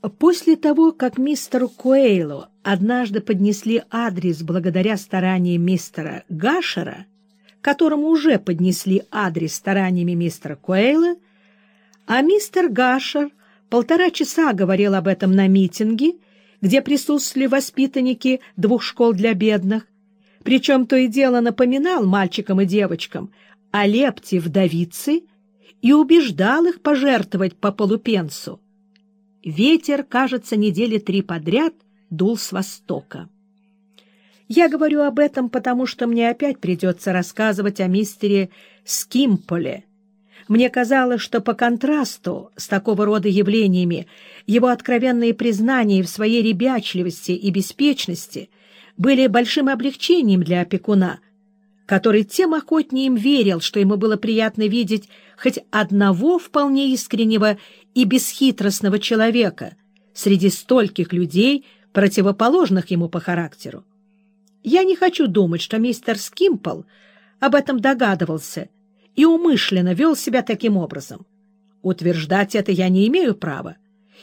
После того, как мистеру Куэйлу однажды поднесли адрес благодаря стараниям мистера Гашера, которому уже поднесли адрес стараниями мистера Куэйла, а мистер Гашер полтора часа говорил об этом на митинге, где присутствовали воспитанники двух школ для бедных, причем то и дело напоминал мальчикам и девочкам о лепте вдовицы и убеждал их пожертвовать по полупенсу. Ветер, кажется, недели три подряд дул с востока. Я говорю об этом, потому что мне опять придется рассказывать о мистере Скимполе. Мне казалось, что по контрасту с такого рода явлениями его откровенные признания в своей ребячливости и беспечности были большим облегчением для опекуна, который тем охотнее им верил, что ему было приятно видеть хоть одного вполне искреннего и бесхитростного человека среди стольких людей, противоположных ему по характеру. Я не хочу думать, что мистер Скимпл об этом догадывался и умышленно вел себя таким образом. Утверждать это я не имею права,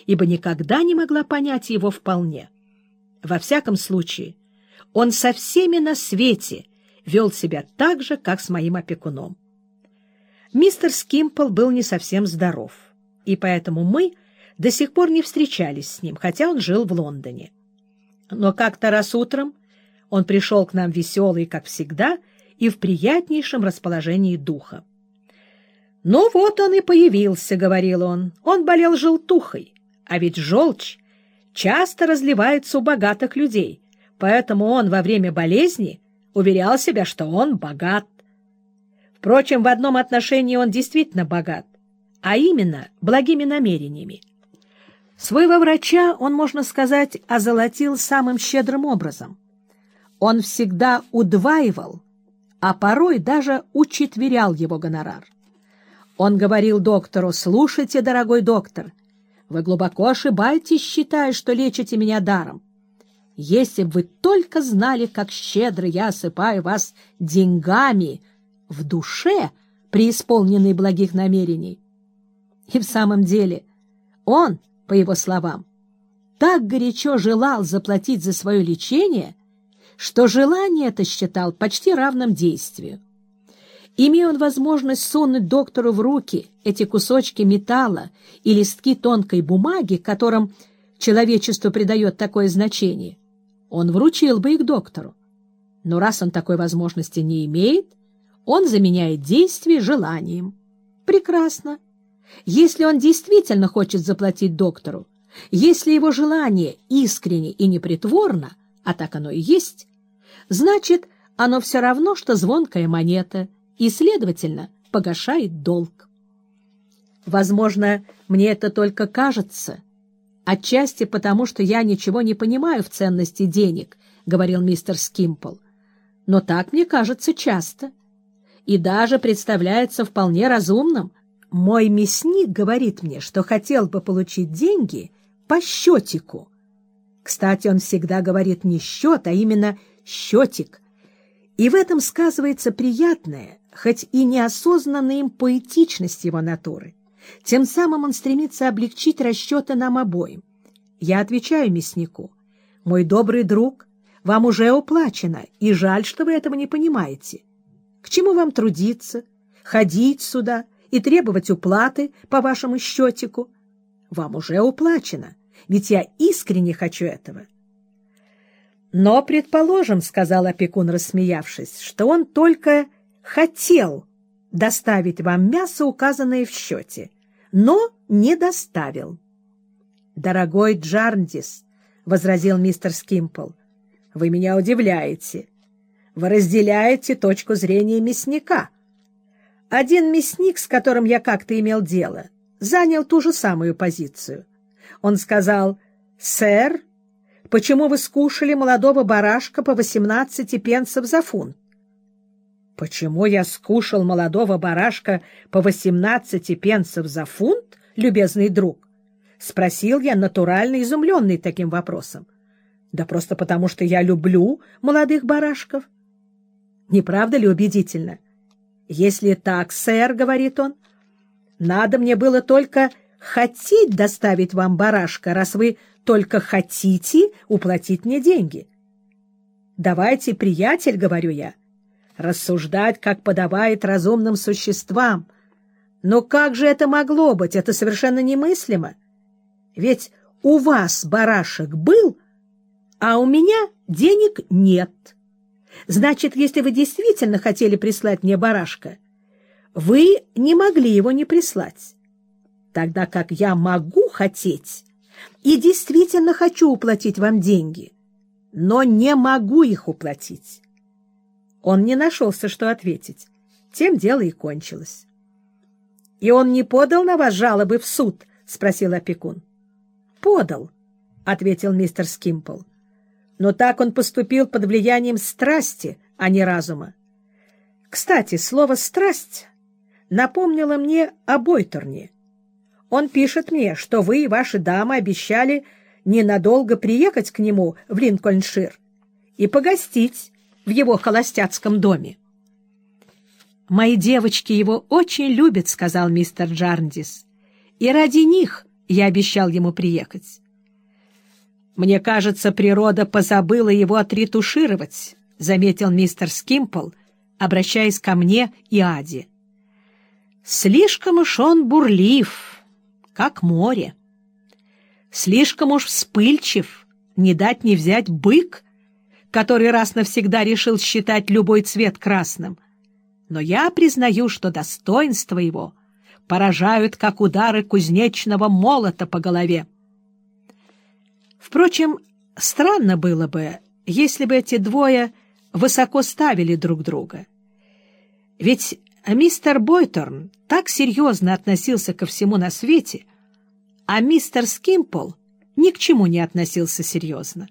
ибо никогда не могла понять его вполне. Во всяком случае, он со всеми на свете вел себя так же, как с моим опекуном. Мистер Скимпл был не совсем здоров, и поэтому мы до сих пор не встречались с ним, хотя он жил в Лондоне. Но как-то раз утром он пришел к нам веселый, как всегда, и в приятнейшем расположении духа. «Ну вот он и появился», — говорил он. «Он болел желтухой, а ведь желчь часто разливается у богатых людей, поэтому он во время болезни уверял себя, что он богат. Впрочем, в одном отношении он действительно богат, а именно благими намерениями. Своего врача он, можно сказать, озолотил самым щедрым образом. Он всегда удваивал, а порой даже учетверял его гонорар. Он говорил доктору, «Слушайте, дорогой доктор, вы глубоко ошибаетесь, считая, что лечите меня даром. Если бы вы только знали, как щедро я осыпаю вас деньгами в душе, преисполненной благих намерений». И в самом деле он, по его словам, так горячо желал заплатить за свое лечение, что желание это считал почти равным действию. Имея он возможность сунуть доктору в руки эти кусочки металла и листки тонкой бумаги, которым человечество придает такое значение, он вручил бы их доктору. Но раз он такой возможности не имеет, он заменяет действие желанием. Прекрасно. Если он действительно хочет заплатить доктору, если его желание искренне и непритворно, а так оно и есть, значит, оно все равно, что звонкая монета, и, следовательно, погашает долг. Возможно, мне это только кажется, отчасти потому, что я ничего не понимаю в ценности денег, — говорил мистер Скимпл. Но так мне кажется часто. И даже представляется вполне разумным, мой мясник говорит мне, что хотел бы получить деньги по счетику. Кстати, он всегда говорит не счет, а именно счетик. И в этом сказывается приятная, хоть и неосознанная им поэтичность его натуры. Тем самым он стремится облегчить расчеты нам обоим. Я отвечаю мяснику. Мой добрый друг, вам уже уплачено, и жаль, что вы этого не понимаете. К чему вам трудиться, ходить сюда — и требовать уплаты по вашему счетику. Вам уже уплачено, ведь я искренне хочу этого. Но, предположим, — сказал опекун, рассмеявшись, — что он только хотел доставить вам мясо, указанное в счете, но не доставил. — Дорогой Джарндис, — возразил мистер Скимпл, — вы меня удивляете. Вы разделяете точку зрения мясника — один мясник, с которым я как-то имел дело, занял ту же самую позицию. Он сказал, «Сэр, почему вы скушали молодого барашка по 18 пенсов за фунт?» «Почему я скушал молодого барашка по 18 пенсов за фунт, любезный друг?» — спросил я, натурально изумленный таким вопросом. «Да просто потому, что я люблю молодых барашков». Не правда ли убедительно? — если так, сэр, — говорит он, — надо мне было только хотеть доставить вам барашка, раз вы только хотите уплатить мне деньги. Давайте, приятель, — говорю я, — рассуждать, как подобает разумным существам. Но как же это могло быть? Это совершенно немыслимо. Ведь у вас барашек был, а у меня денег нет. Значит, если вы действительно хотели прислать мне барашка, вы не могли его не прислать. Тогда как я могу хотеть и действительно хочу уплатить вам деньги, но не могу их уплатить. Он не нашелся, что ответить. Тем дело и кончилось. — И он не подал на вас жалобы в суд? — спросил опекун. — Подал, — ответил мистер Скимпл. Но так он поступил под влиянием страсти, а не разума. Кстати, слово «страсть» напомнило мне о Бойтерне. Он пишет мне, что вы и ваши дамы обещали ненадолго приехать к нему в Линкольншир и погостить в его холостяцком доме. «Мои девочки его очень любят», — сказал мистер Джарндис, «и ради них я обещал ему приехать». «Мне кажется, природа позабыла его отретушировать», — заметил мистер Скимпл, обращаясь ко мне и Аде. «Слишком уж он бурлив, как море. Слишком уж вспыльчив, не дать не взять бык, который раз навсегда решил считать любой цвет красным. Но я признаю, что достоинства его поражают, как удары кузнечного молота по голове. Впрочем, странно было бы, если бы эти двое высоко ставили друг друга. Ведь мистер Бойторн так серьезно относился ко всему на свете, а мистер Скимпл ни к чему не относился серьезно.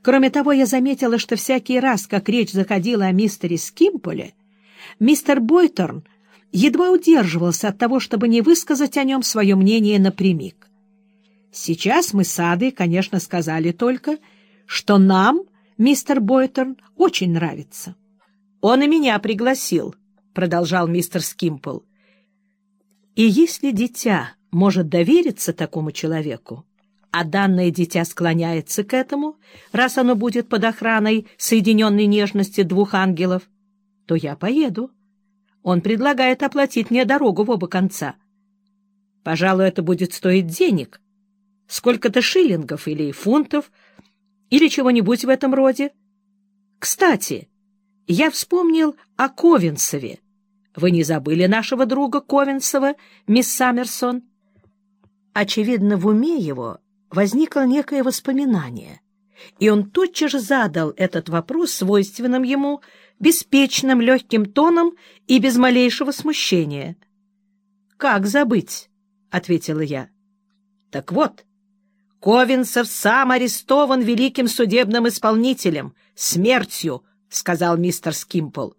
Кроме того, я заметила, что всякий раз, как речь заходила о мистере Скимполе, мистер Бойторн едва удерживался от того, чтобы не высказать о нем свое мнение напрямик. Сейчас мы с Адой, конечно, сказали только, что нам мистер Бойтерн очень нравится. — Он и меня пригласил, — продолжал мистер Скимпл. — И если дитя может довериться такому человеку, а данное дитя склоняется к этому, раз оно будет под охраной соединенной нежности двух ангелов, то я поеду. Он предлагает оплатить мне дорогу в оба конца. Пожалуй, это будет стоить денег. Сколько-то шиллингов или фунтов, или чего-нибудь в этом роде. Кстати, я вспомнил о Ковенсове. Вы не забыли нашего друга Ковенсова, мисс Саммерсон? Очевидно, в уме его возникло некое воспоминание, и он тотчас же задал этот вопрос свойственным ему беспечным легким тоном и без малейшего смущения. «Как забыть?» — ответила я. «Так вот, Ковенцев сам арестован великим судебным исполнителем, смертью», — сказал мистер Скимпл.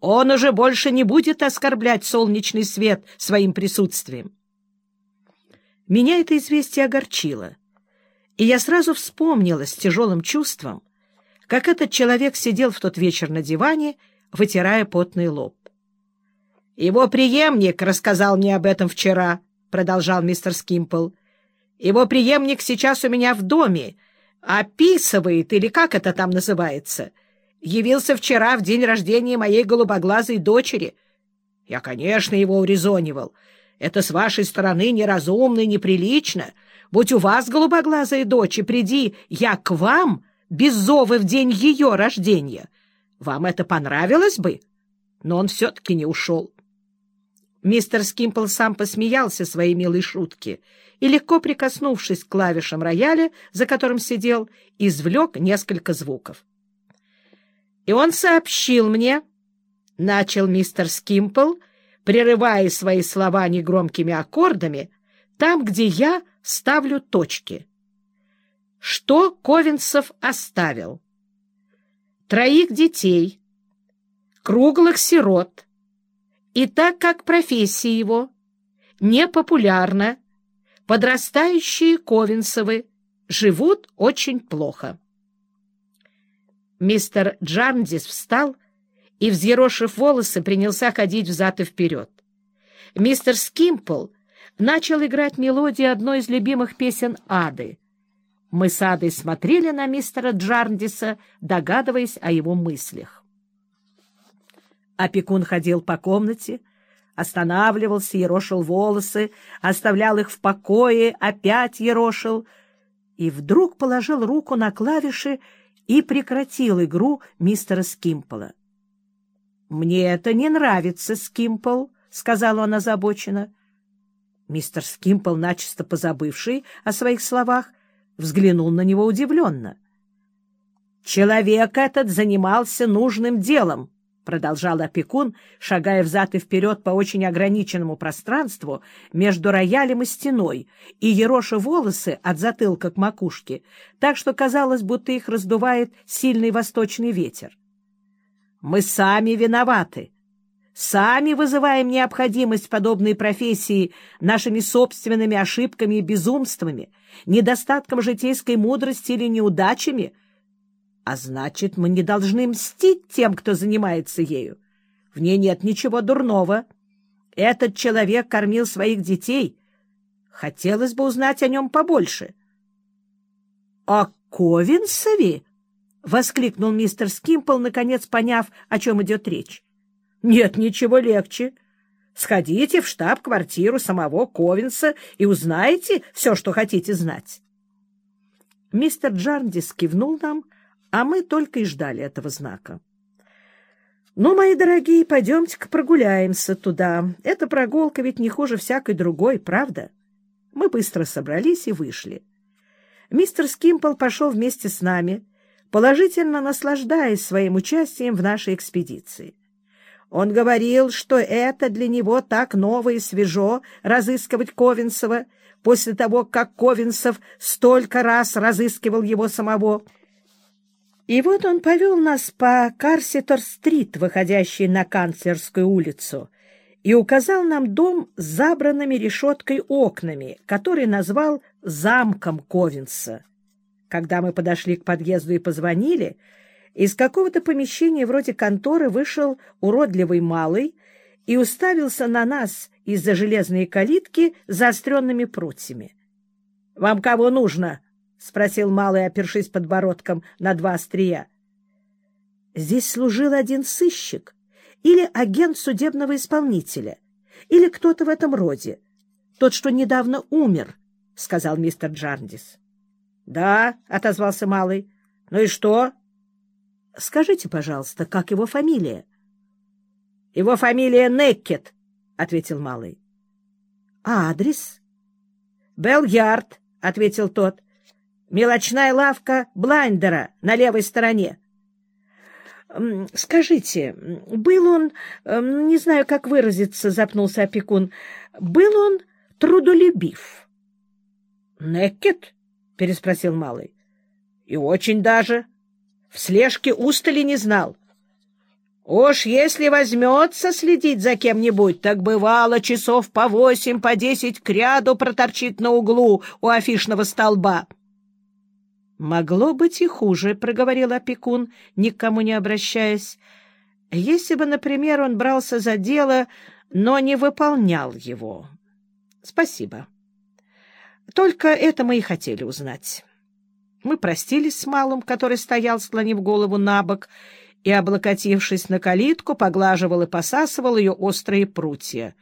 «Он уже больше не будет оскорблять солнечный свет своим присутствием». Меня это известие огорчило, и я сразу вспомнила с тяжелым чувством, как этот человек сидел в тот вечер на диване, вытирая потный лоб. «Его преемник рассказал мне об этом вчера», — продолжал мистер Скимпл. «Его преемник сейчас у меня в доме, описывает, или как это там называется. Явился вчера в день рождения моей голубоглазой дочери. Я, конечно, его урезонивал. Это с вашей стороны неразумно и неприлично. Будь у вас голубоглазая дочь, и приди я к вам, без зовы в день ее рождения. Вам это понравилось бы? Но он все-таки не ушел. Мистер Скимпл сам посмеялся своей милой шутки и, легко прикоснувшись к клавишам рояля, за которым сидел, извлек несколько звуков. И он сообщил мне, — начал мистер Скимпл, прерывая свои слова негромкими аккордами, там, где я ставлю точки — что Ковенцев оставил? Троих детей, круглых сирот. И так как профессия его непопулярна, подрастающие Ковенцевы живут очень плохо. Мистер Джандис встал и, взъерошив волосы, принялся ходить взад и вперед. Мистер Скимпл начал играть мелодию одной из любимых песен Ады. Мы с Адой смотрели на мистера Джарндиса, догадываясь о его мыслях. Опекун ходил по комнате, останавливался, ерошил волосы, оставлял их в покое, опять ерошил, и вдруг положил руку на клавиши и прекратил игру мистера Скимпола. — Мне это не нравится, Скимпл, — сказал он озабоченно. Мистер Скимпл, начисто позабывший о своих словах, взглянул на него удивленно. — Человек этот занимался нужным делом, — продолжал опекун, шагая взад и вперед по очень ограниченному пространству между роялем и стеной, и ероша волосы от затылка к макушке, так что казалось, будто их раздувает сильный восточный ветер. «Мы сами виноваты. Сами вызываем необходимость подобной профессии нашими собственными ошибками и безумствами, недостатком житейской мудрости или неудачами — а значит, мы не должны мстить тем, кто занимается ею. В ней нет ничего дурного. Этот человек кормил своих детей. Хотелось бы узнать о нем побольше. — О Ковинсове? — воскликнул мистер Скимпл, наконец поняв, о чем идет речь. — Нет ничего легче. Сходите в штаб-квартиру самого Ковинса и узнаете все, что хотите знать. Мистер Джарндис кивнул нам, — а мы только и ждали этого знака. «Ну, мои дорогие, пойдемте-ка прогуляемся туда. Эта прогулка ведь не хуже всякой другой, правда?» Мы быстро собрались и вышли. Мистер Скимпл пошел вместе с нами, положительно наслаждаясь своим участием в нашей экспедиции. Он говорил, что это для него так ново и свежо разыскивать Ковенцева после того, как Ковенцев столько раз разыскивал его самого — и вот он повел нас по Карситор-стрит, выходящей на Канцлерскую улицу, и указал нам дом с забранными решеткой окнами, который назвал замком Ковенса. Когда мы подошли к подъезду и позвонили, из какого-то помещения вроде конторы вышел уродливый малый и уставился на нас из-за железной калитки заостренными прутьями. — Вам кого нужно? — спросил малый, опершись подбородком на два острия. — Здесь служил один сыщик или агент судебного исполнителя, или кто-то в этом роде. Тот, что недавно умер, — сказал мистер Джарндис. — Да, — отозвался малый. — Ну и что? — Скажите, пожалуйста, как его фамилия? — Его фамилия Некет, — ответил малый. — А адрес? — Белл-Ярд, — ответил тот. — Мелочная лавка Блайндера на левой стороне. — Скажите, был он, не знаю, как выразиться, — запнулся опекун, — был он трудолюбив? — Некет? — переспросил малый. — И очень даже. В слежке устали не знал. Уж если возьмется следить за кем-нибудь, так бывало часов по восемь, по десять к ряду проторчит на углу у афишного столба. — «Могло быть и хуже», — проговорил опекун, никому не обращаясь. «Если бы, например, он брался за дело, но не выполнял его». «Спасибо. Только это мы и хотели узнать». Мы простились с малым, который стоял, склонив голову на бок, и, облокотившись на калитку, поглаживал и посасывал ее острые прутья,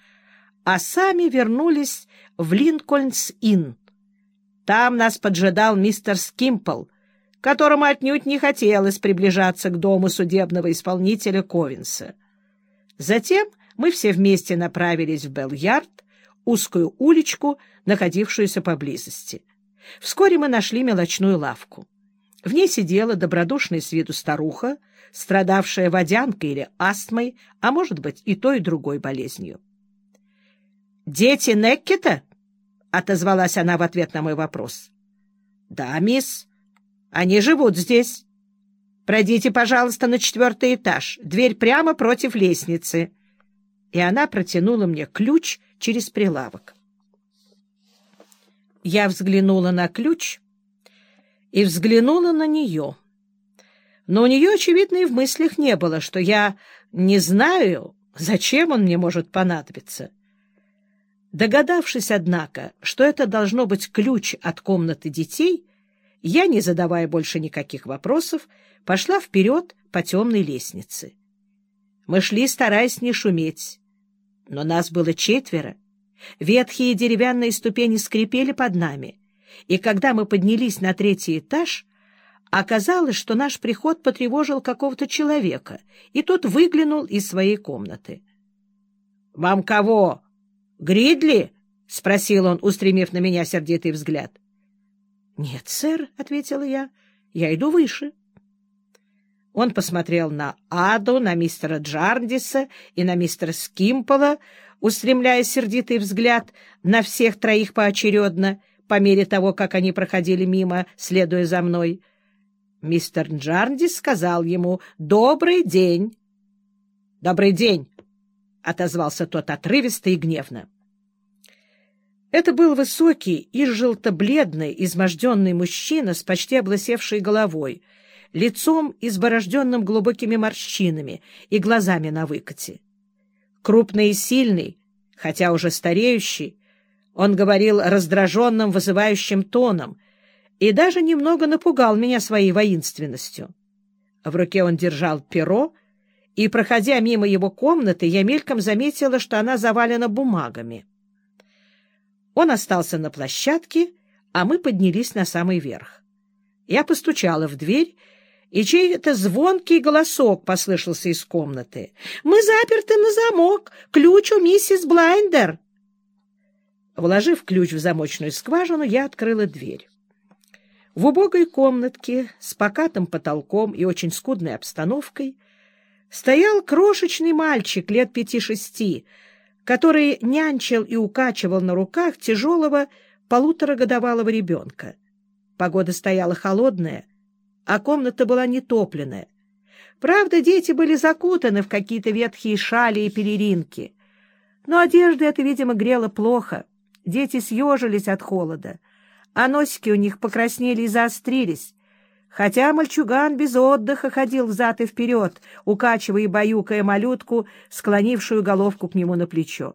а сами вернулись в Линкольнс-Инн, там нас поджидал мистер Скимпл, которому отнюдь не хотелось приближаться к дому судебного исполнителя Ковинса. Затем мы все вместе направились в Белл-Ярд, узкую уличку, находившуюся поблизости. Вскоре мы нашли мелочную лавку. В ней сидела добродушная с виду старуха, страдавшая водянкой или астмой, а может быть и той, и другой болезнью. «Дети Неккета?» — отозвалась она в ответ на мой вопрос. — Да, мисс. Они живут здесь. Пройдите, пожалуйста, на четвертый этаж. Дверь прямо против лестницы. И она протянула мне ключ через прилавок. Я взглянула на ключ и взглянула на нее. Но у нее, очевидно, и в мыслях не было, что я не знаю, зачем он мне может понадобиться. Догадавшись, однако, что это должно быть ключ от комнаты детей, я, не задавая больше никаких вопросов, пошла вперед по темной лестнице. Мы шли, стараясь не шуметь, но нас было четверо. Ветхие деревянные ступени скрипели под нами, и когда мы поднялись на третий этаж, оказалось, что наш приход потревожил какого-то человека, и тот выглянул из своей комнаты. — Вам кого? Гридли? — спросил он, устремив на меня сердитый взгляд. — Нет, сэр, — ответила я, — я иду выше. Он посмотрел на Аду, на мистера Джардиса и на мистера Скимпола, устремляя сердитый взгляд на всех троих поочередно, по мере того, как они проходили мимо, следуя за мной. Мистер Джардис сказал ему «Добрый день». «Добрый день», — отозвался тот отрывисто и гневно. Это был высокий и желто-бледный, изможденный мужчина с почти облысевшей головой, лицом, изборожденным глубокими морщинами и глазами на выкате. Крупный и сильный, хотя уже стареющий, он говорил раздраженным, вызывающим тоном и даже немного напугал меня своей воинственностью. В руке он держал перо, и, проходя мимо его комнаты, я мельком заметила, что она завалена бумагами. Он остался на площадке, а мы поднялись на самый верх. Я постучала в дверь и чей-то звонкий голосок послышался из комнаты. «Мы заперты на замок! Ключ у миссис Блайндер!» Вложив ключ в замочную скважину, я открыла дверь. В убогой комнатке с покатым потолком и очень скудной обстановкой стоял крошечный мальчик лет пяти-шести, который нянчил и укачивал на руках тяжелого полуторагодовалого ребенка. Погода стояла холодная — а комната была нетопленная. Правда, дети были закутаны в какие-то ветхие шали и переринки. Но одежда эта, видимо, грела плохо. Дети съежились от холода, а носики у них покраснели и заострились. Хотя мальчуган без отдыха ходил взад и вперед, укачивая и баюкая малютку, склонившую головку к нему на плечо.